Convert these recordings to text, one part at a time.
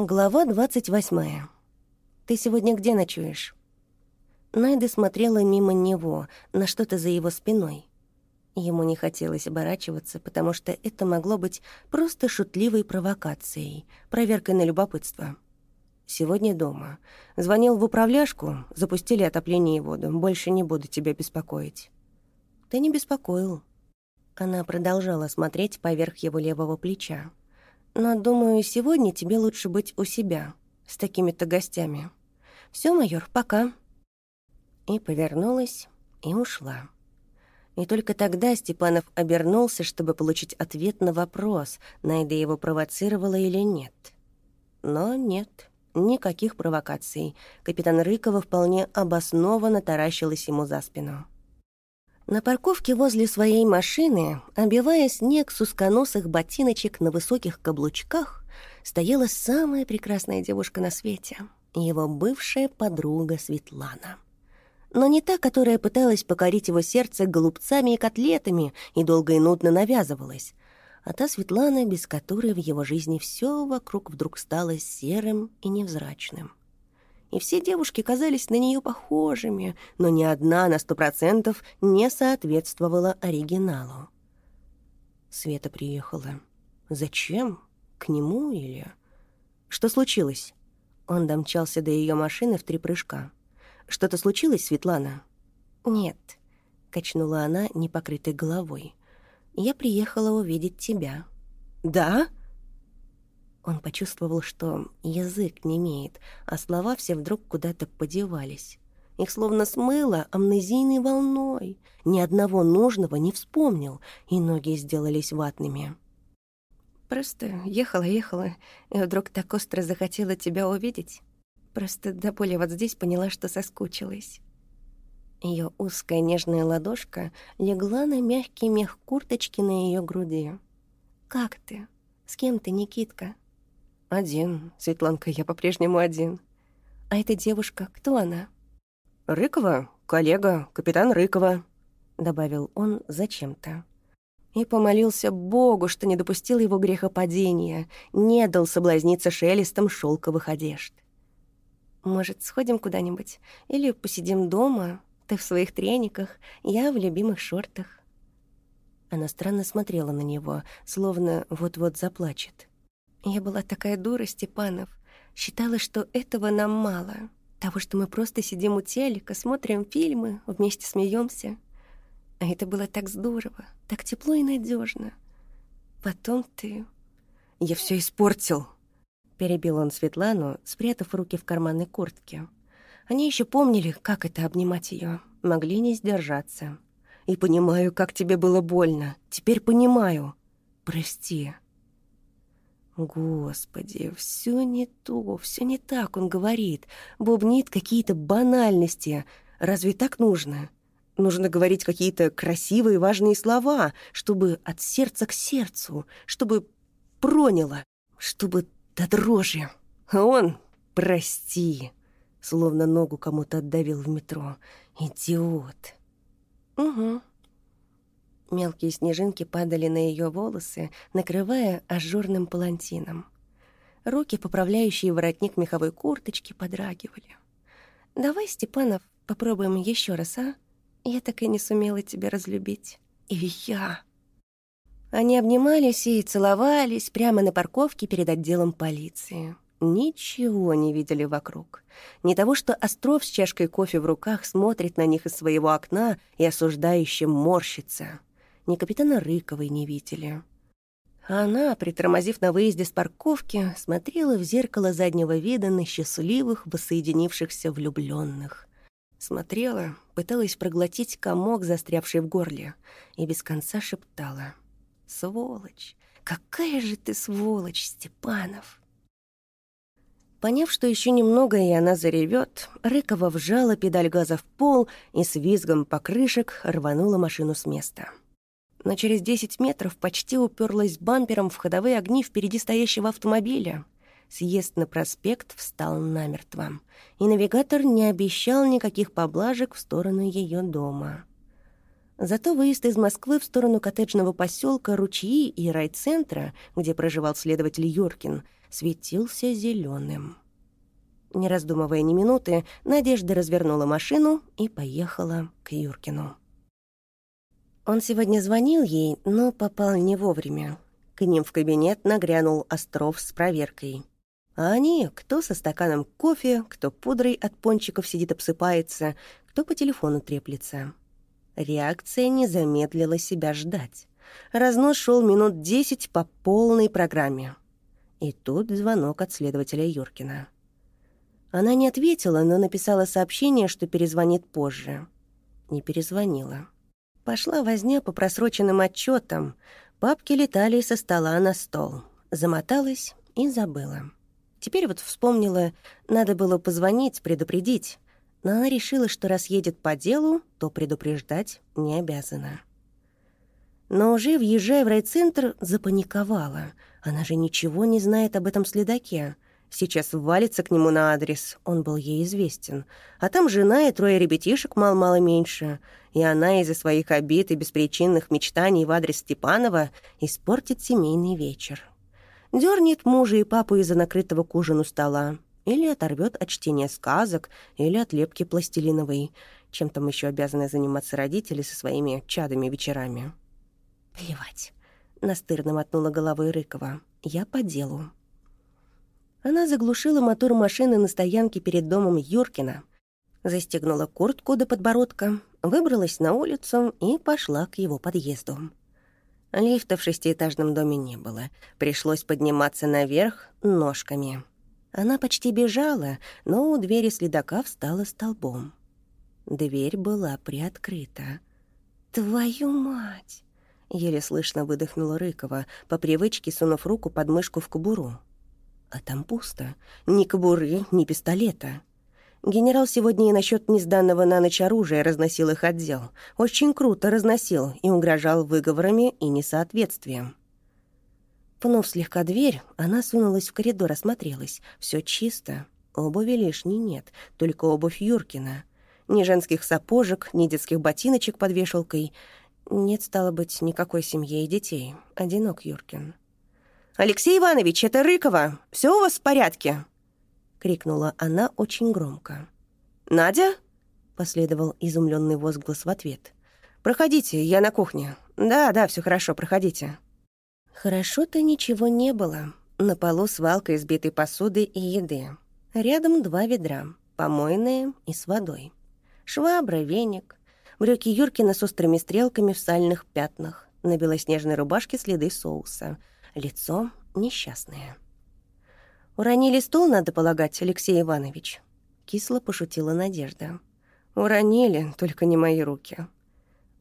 Глава двадцать восьмая. «Ты сегодня где ночуешь?» Найда смотрела мимо него, на что-то за его спиной. Ему не хотелось оборачиваться, потому что это могло быть просто шутливой провокацией, проверкой на любопытство. «Сегодня дома. Звонил в управляшку, запустили отопление и воду. Больше не буду тебя беспокоить». «Ты не беспокоил». Она продолжала смотреть поверх его левого плеча. Но, думаю, сегодня тебе лучше быть у себя, с такими-то гостями. Все, майор, пока». И повернулась, и ушла. И только тогда Степанов обернулся, чтобы получить ответ на вопрос, Найда его провоцировала или нет. Но нет, никаких провокаций. Капитан Рыкова вполне обоснованно таращилась ему за спину. На парковке возле своей машины, обивая снег с узконосых ботиночек на высоких каблучках, стояла самая прекрасная девушка на свете — его бывшая подруга Светлана. Но не та, которая пыталась покорить его сердце голубцами и котлетами и долго и нудно навязывалась, а та Светлана, без которой в его жизни все вокруг вдруг стало серым и невзрачным и все девушки казались на нее похожими, но ни одна на сто процентов не соответствовала оригиналу. Света приехала. Зачем? К нему или... Что случилось? Он домчался до ее машины в три прыжка. «Что-то случилось, Светлана?» «Нет», — качнула она непокрытой головой. «Я приехала увидеть тебя». «Да?» Он почувствовал, что язык не имеет, а слова все вдруг куда-то подевались. Их словно смыло амнезийной волной. Ни одного нужного не вспомнил, и ноги сделались ватными. «Просто ехала-ехала, и вдруг так остро захотела тебя увидеть. Просто до боли вот здесь поняла, что соскучилась». Ее узкая нежная ладошка легла на мягкий мех курточки на ее груди. «Как ты? С кем ты, Никитка?» «Один. Светланка, я по-прежнему один». «А эта девушка, кто она?» «Рыкова, коллега, капитан Рыкова», — добавил он зачем-то. И помолился Богу, что не допустил его грехопадения, не дал соблазниться шелестом шелковых одежд. «Может, сходим куда-нибудь? Или посидим дома? Ты в своих трениках, я в любимых шортах». Она странно смотрела на него, словно вот-вот заплачет. Я была такая дура, Степанов. Считала, что этого нам мало. Того, что мы просто сидим у телека, смотрим фильмы, вместе смеемся. А это было так здорово, так тепло и надежно. Потом ты... Я все испортил. Перебил он Светлану, спрятав руки в карманы куртки. Они еще помнили, как это обнимать ее, могли не сдержаться. И понимаю, как тебе было больно. Теперь понимаю. Прости. Господи, все не то, все не так он говорит. Бубнит какие-то банальности. Разве так нужно? Нужно говорить какие-то красивые важные слова, чтобы от сердца к сердцу, чтобы проняло, чтобы до дрожи. А он, прости, словно ногу кому-то отдавил в метро. Идиот. Угу. Мелкие снежинки падали на ее волосы, накрывая ажурным палантином. Руки, поправляющие воротник меховой курточки, подрагивали. «Давай, Степанов, попробуем еще раз, а? Я так и не сумела тебя разлюбить. И я...» Они обнимались и целовались прямо на парковке перед отделом полиции. Ничего не видели вокруг. Не того, что Остров с чашкой кофе в руках смотрит на них из своего окна и осуждающе морщится ни капитана Рыковой не видели. она, притормозив на выезде с парковки, смотрела в зеркало заднего вида на счастливых, воссоединившихся влюбленных. Смотрела, пыталась проглотить комок, застрявший в горле, и без конца шептала. «Сволочь! Какая же ты сволочь, Степанов!» Поняв, что еще немного, и она заревет, Рыкова вжала педаль газа в пол и с визгом покрышек рванула машину с места но через 10 метров почти уперлась бампером в ходовые огни впереди стоящего автомобиля. Съезд на проспект встал намертво, и навигатор не обещал никаких поблажек в сторону ее дома. Зато выезд из Москвы в сторону коттеджного поселка Ручьи и райцентра, где проживал следователь Юркин, светился зеленым. Не раздумывая ни минуты, Надежда развернула машину и поехала к Юркину. Он сегодня звонил ей, но попал не вовремя. К ним в кабинет нагрянул Остров с проверкой. А они, кто со стаканом кофе, кто пудрой от пончиков сидит обсыпается, кто по телефону треплется. Реакция не замедлила себя ждать. Разнос шел минут десять по полной программе. И тут звонок от следователя Юркина. Она не ответила, но написала сообщение, что перезвонит позже. Не перезвонила. Пошла возня по просроченным отчетам. Папки летали со стола на стол. Замоталась и забыла. Теперь вот вспомнила, надо было позвонить, предупредить. Но она решила, что раз едет по делу, то предупреждать не обязана. Но уже въезжая в райцентр, запаниковала. Она же ничего не знает об этом следаке. Сейчас валится к нему на адрес, он был ей известен. А там жена и трое ребятишек мало-мало меньше. И она из-за своих обид и беспричинных мечтаний в адрес Степанова испортит семейный вечер. Дёрнет мужа и папу из-за накрытого к ужину стола. Или оторвет от чтения сказок, или от лепки пластилиновой. Чем там еще обязаны заниматься родители со своими чадами вечерами. «Плевать», — настырно мотнула головой Рыкова. «Я по делу». Она заглушила мотор машины на стоянке перед домом Юркина, застегнула куртку до подбородка, выбралась на улицу и пошла к его подъезду. Лифта в шестиэтажном доме не было. Пришлось подниматься наверх ножками. Она почти бежала, но у двери следака встала столбом. Дверь была приоткрыта. «Твою мать!» — еле слышно выдохнула Рыкова, по привычке сунув руку под мышку в кобуру. А там пусто. Ни кобуры, ни пистолета. Генерал сегодня и насчет несданного на ночь оружия разносил их отдел. Очень круто разносил и угрожал выговорами и несоответствием. Пнув слегка дверь, она сунулась в коридор, осмотрелась. Все чисто. Обуви лишней нет, только обувь Юркина. Ни женских сапожек, ни детских ботиночек под вешалкой. Нет, стало быть, никакой семьи и детей. Одинок Юркин. «Алексей Иванович, это Рыкова! Все у вас в порядке?» — крикнула она очень громко. «Надя?» — последовал изумленный возглас в ответ. «Проходите, я на кухне. Да, да, все хорошо, проходите». Хорошо-то ничего не было. На полу свалка избитой посуды и еды. Рядом два ведра, помойные и с водой. Швабра, веник. Брюки Юркина с острыми стрелками в сальных пятнах. На белоснежной рубашке следы соуса — лицо несчастное. «Уронили стол, надо полагать, Алексей Иванович?» Кисло пошутила Надежда. «Уронили, только не мои руки».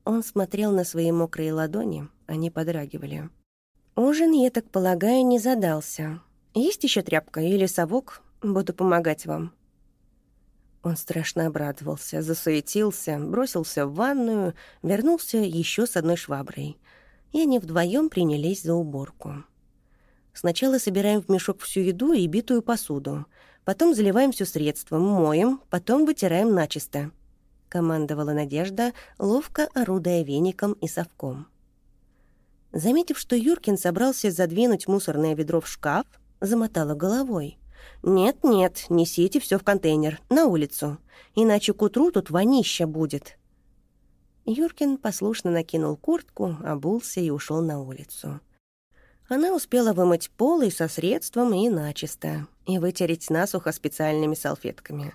Он смотрел на свои мокрые ладони, они подрагивали. «Ужин, я так полагаю, не задался. Есть еще тряпка или совок? Буду помогать вам». Он страшно обрадовался, засуетился, бросился в ванную, вернулся еще с одной шваброй — и они вдвоем принялись за уборку. Сначала собираем в мешок всю еду и битую посуду, потом заливаем все средством, моем, потом вытираем начисто. Командовала Надежда, ловко орудая веником и совком. Заметив, что Юркин собрался задвинуть мусорное ведро в шкаф, замотала головой. «Нет-нет, несите все в контейнер, на улицу, иначе к утру тут вонища будет». Юркин послушно накинул куртку, обулся и ушел на улицу. Она успела вымыть пол и со средством, и начисто, и вытереть насухо специальными салфетками.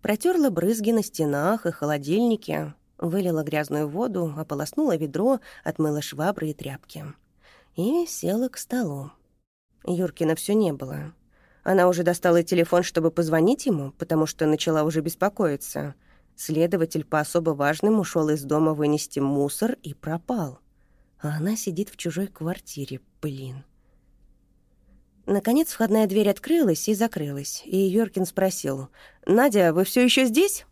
Протерла брызги на стенах и холодильнике, вылила грязную воду, ополоснула ведро, отмыла швабры и тряпки. И села к столу. Юркина все не было. Она уже достала телефон, чтобы позвонить ему, потому что начала уже беспокоиться — Следователь по особо важным ушел из дома вынести мусор и пропал. А она сидит в чужой квартире, блин. Наконец входная дверь открылась и закрылась, и Йоркин спросил, «Надя, вы все еще здесь?»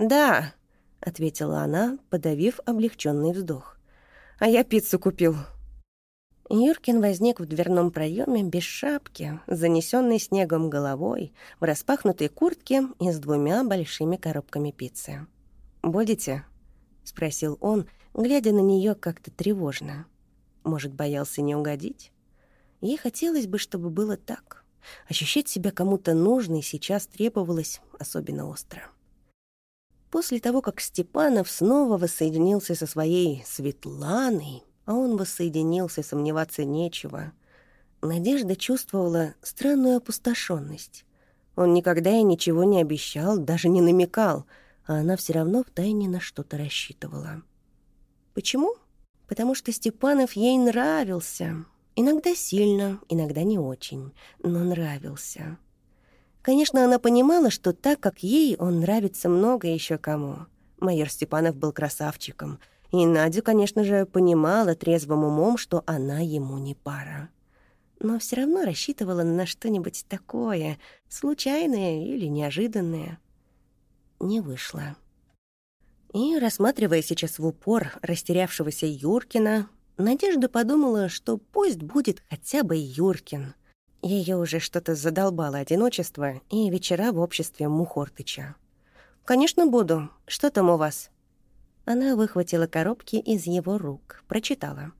«Да», — ответила она, подавив облегченный вздох. «А я пиццу купил». Юркин возник в дверном проеме без шапки, занесенной снегом головой, в распахнутой куртке и с двумя большими коробками пиццы. «Будете?» — спросил он, глядя на нее как-то тревожно. Может, боялся не угодить? Ей хотелось бы, чтобы было так. Ощущать себя кому-то нужной сейчас требовалось особенно остро. После того, как Степанов снова воссоединился со своей Светланой, а он воссоединился, сомневаться нечего, Надежда чувствовала странную опустошенность. Он никогда ей ничего не обещал, даже не намекал, а она все равно втайне на что-то рассчитывала. Почему? Потому что Степанов ей нравился. Иногда сильно, иногда не очень, но нравился. Конечно, она понимала, что так как ей он нравится много еще кому. Майор Степанов был красавчиком, и Надя, конечно же, понимала трезвым умом, что она ему не пара. Но все равно рассчитывала на что-нибудь такое, случайное или неожиданное. Не вышло. И, рассматривая сейчас в упор растерявшегося Юркина, Надежда подумала, что пусть будет хотя бы Юркин — ее уже что-то задолбало одиночество и вечера в обществе Мухортыча. «Конечно, буду. Что там у вас?» Она выхватила коробки из его рук, прочитала.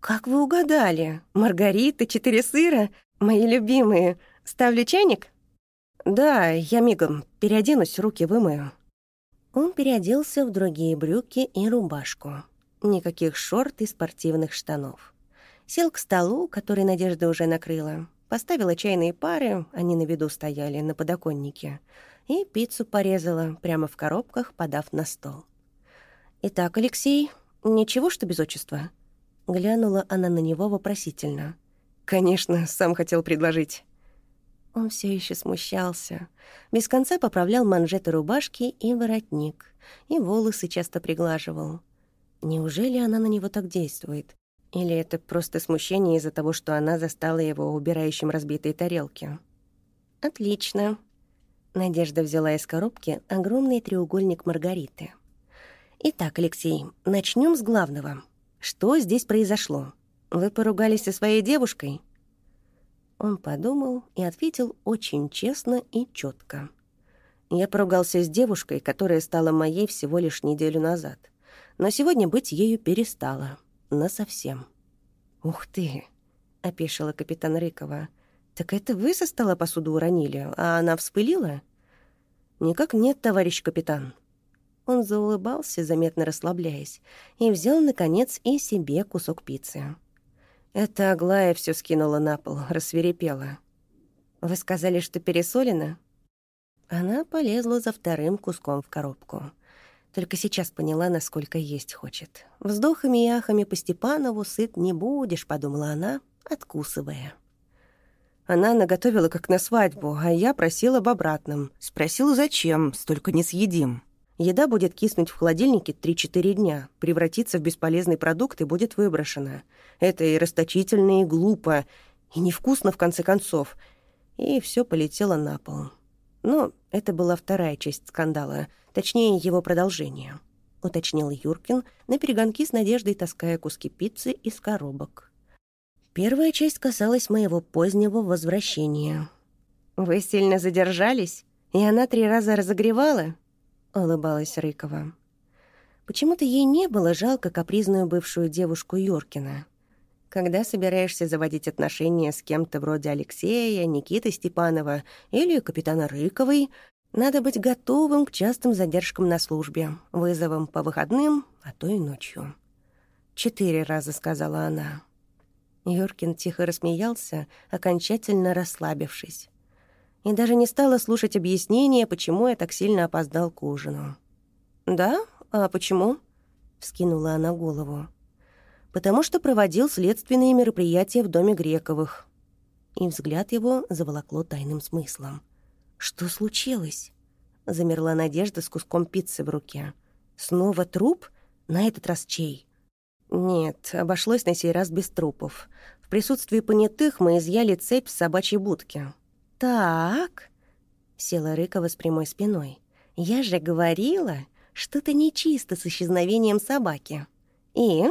«Как вы угадали? Маргарита, четыре сыра? Мои любимые. Ставлю чайник?» «Да, я мигом. Переоденусь, руки вымою». Он переоделся в другие брюки и рубашку. Никаких шорт и спортивных штанов. Сел к столу, который Надежда уже накрыла, Поставила чайные пары, они на виду стояли, на подоконнике, и пиццу порезала, прямо в коробках, подав на стол. «Итак, Алексей, ничего, что без отчества?» Глянула она на него вопросительно. «Конечно, сам хотел предложить». Он все еще смущался. Без конца поправлял манжеты рубашки и воротник, и волосы часто приглаживал. Неужели она на него так действует? Или это просто смущение из-за того, что она застала его убирающим разбитые тарелки? «Отлично». Надежда взяла из коробки огромный треугольник Маргариты. «Итак, Алексей, начнем с главного. Что здесь произошло? Вы поругались со своей девушкой?» Он подумал и ответил очень честно и четко. «Я поругался с девушкой, которая стала моей всего лишь неделю назад, но сегодня быть ею перестала» насовсем. «Ух ты!» — опешила капитан Рыкова. «Так это вы со стола посуду уронили, а она вспылила?» «Никак нет, товарищ капитан». Он заулыбался, заметно расслабляясь, и взял, наконец, и себе кусок пиццы. Это Аглая все скинула на пол, рассверепела. «Вы сказали, что пересолено?» Она полезла за вторым куском в коробку. Только сейчас поняла, насколько есть хочет. Вздохами и ахами по Степанову сыт не будешь, подумала она, откусывая. Она наготовила как на свадьбу, а я просила об обратном. Спросила, зачем, столько не съедим. Еда будет киснуть в холодильнике 3-4 дня, превратиться в бесполезный продукт и будет выброшена. Это и расточительно, и глупо, и невкусно, в конце концов. И все полетело на пол. Но это была вторая часть скандала — Точнее, его продолжение», — уточнил Юркин, на перегонки с надеждой таская куски пиццы из коробок. «Первая часть касалась моего позднего возвращения». «Вы сильно задержались, и она три раза разогревала?» — улыбалась Рыкова. Почему-то ей не было жалко капризную бывшую девушку Юркина. Когда собираешься заводить отношения с кем-то вроде Алексея, Никиты Степанова или капитана Рыковой, надо быть готовым к частым задержкам на службе, вызовам по выходным, а то и ночью. «Четыре раза», — сказала она. Юркин тихо рассмеялся, окончательно расслабившись. И даже не стала слушать объяснения, почему я так сильно опоздал к ужину. «Да? А почему?» — вскинула она голову. «Потому что проводил следственные мероприятия в доме Грековых». И взгляд его заволокло тайным смыслом. «Что случилось?» Замерла Надежда с куском пиццы в руке. «Снова труп? На этот раз чей?» «Нет, обошлось на сей раз без трупов. В присутствии понятых мы изъяли цепь с собачьей будки». «Так...» — села Рыкова с прямой спиной. «Я же говорила, что-то нечисто с исчезновением собаки. И...»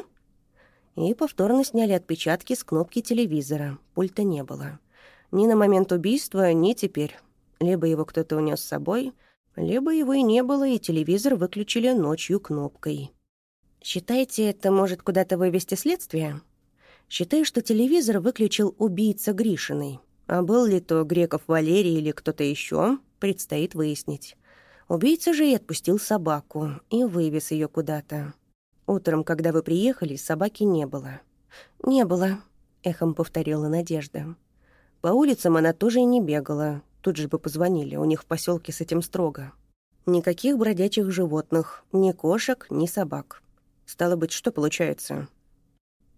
И повторно сняли отпечатки с кнопки телевизора. Пульта не было. Ни на момент убийства, ни теперь. Либо его кто-то унес с собой, либо его и не было, и телевизор выключили ночью кнопкой. Считаете, это может куда-то вывести следствие? Считаю, что телевизор выключил убийца Гришиной. А был ли то Греков Валерий или кто-то еще, предстоит выяснить. Убийца же и отпустил собаку и вывез ее куда-то. Утром, когда вы приехали, собаки не было. «Не было», — эхом повторила Надежда. По улицам она тоже и не бегала. Тут же бы позвонили, у них в поселке с этим строго. Никаких бродячих животных, ни кошек, ни собак. Стало быть, что получается?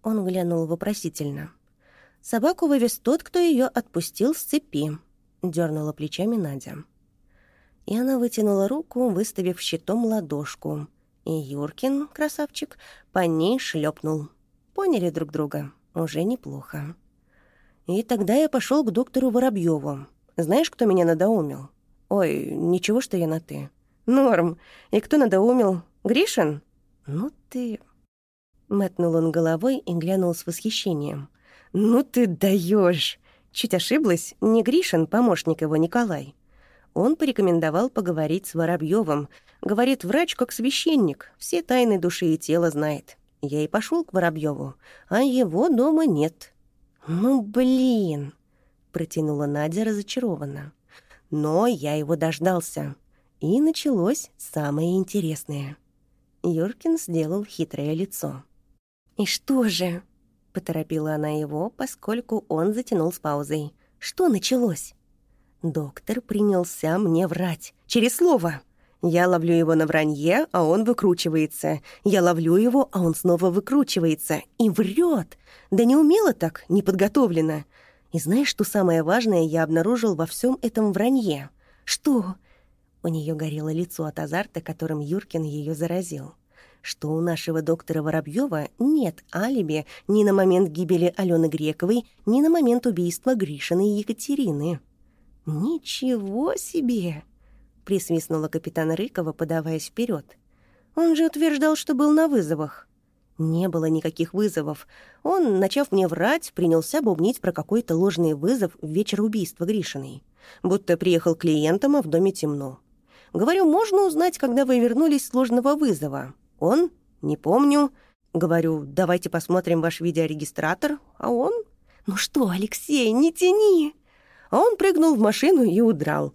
Он глянул вопросительно. Собаку вывез тот, кто ее отпустил с цепи. Дернула плечами Надя. И она вытянула руку, выставив щитом ладошку. И Юркин, красавчик, по ней шлепнул. Поняли друг друга. Уже неплохо. И тогда я пошел к доктору Воробьеву. Знаешь, кто меня надоумил? Ой, ничего, что я на «ты». Норм. И кто надоумил? Гришин? Ну ты... Мэтнул он головой и глянул с восхищением. «Ну ты даешь! Чуть ошиблась, не Гришин, помощник его Николай. Он порекомендовал поговорить с Воробьевым. Говорит, врач как священник, все тайны души и тела знает. Я и пошел к Воробьеву, а его дома нет. «Ну, блин!» — протянула Надя разочарованно. Но я его дождался. И началось самое интересное. Юркин сделал хитрое лицо. «И что же?» — поторопила она его, поскольку он затянул с паузой. «Что началось?» Доктор принялся мне врать. Через слово. Я ловлю его на вранье, а он выкручивается. Я ловлю его, а он снова выкручивается. И врет. Да не умело так, не подготовлено. И знаешь, что самое важное я обнаружил во всем этом вранье? Что? У нее горело лицо от азарта, которым Юркин ее заразил. Что у нашего доктора Воробьева нет алиби ни на момент гибели Алены Грековой, ни на момент убийства Гришины и Екатерины. «Ничего себе!» — присвистнула капитан Рыкова, подаваясь вперед. «Он же утверждал, что был на вызовах». Не было никаких вызовов. Он, начав мне врать, принялся бубнить про какой-то ложный вызов в вечер убийства Гришиной. Будто приехал клиентом, а в доме темно. Говорю, можно узнать, когда вы вернулись с ложного вызова? Он? Не помню. Говорю, давайте посмотрим ваш видеорегистратор. А он? Ну что, Алексей, не тяни. А он прыгнул в машину и удрал.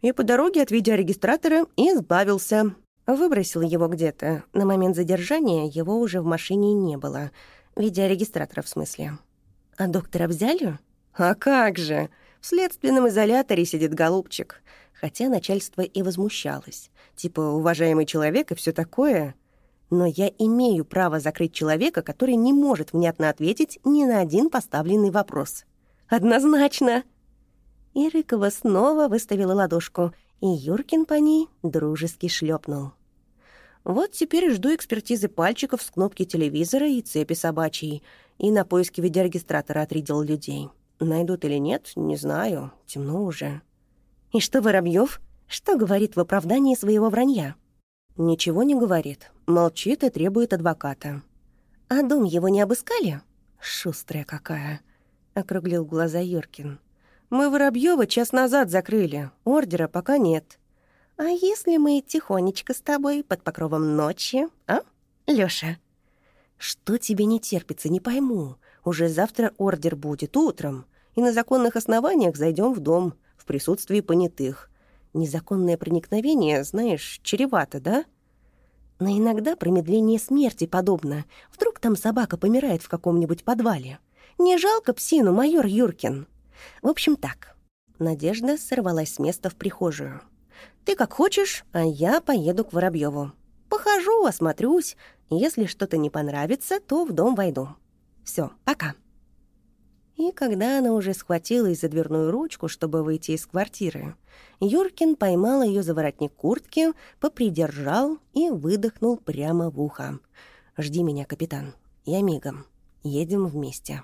И по дороге от видеорегистратора избавился. Выбросил его где-то. На момент задержания его уже в машине не было. Видеорегистратора в смысле. А доктора взяли? А как же! В следственном изоляторе сидит голубчик хотя начальство и возмущалось. Типа, уважаемый человек и все такое. Но я имею право закрыть человека, который не может внятно ответить ни на один поставленный вопрос. Однозначно. И Рыкова снова выставила ладошку, и Юркин по ней дружески шлепнул. Вот теперь жду экспертизы пальчиков с кнопки телевизора и цепи собачьей, и на поиски видеорегистратора отрядил людей. Найдут или нет, не знаю, темно уже. И что Воробьев? Что говорит в оправдании своего вранья? Ничего не говорит. Молчит и требует адвоката. А дом его не обыскали? Шустрая какая. Округлил глаза Юркин. Мы Воробьева час назад закрыли. Ордера пока нет. А если мы тихонечко с тобой под покровом ночи, а, Лёша? Что тебе не терпится, не пойму. Уже завтра ордер будет утром, и на законных основаниях зайдем в дом в присутствии понятых. Незаконное проникновение, знаешь, чревато, да? Но иногда промедление смерти подобно. Вдруг там собака помирает в каком-нибудь подвале. Не жалко псину, майор Юркин? В общем, так. Надежда сорвалась с места в прихожую. «Ты как хочешь, а я поеду к Воробьеву. Похожу, осмотрюсь. Если что-то не понравится, то в дом войду. Все, пока». И когда она уже схватилась за дверную ручку, чтобы выйти из квартиры, Юркин поймал ее за воротник куртки, попридержал и выдохнул прямо в ухо. «Жди меня, капитан. Я мигом. Едем вместе».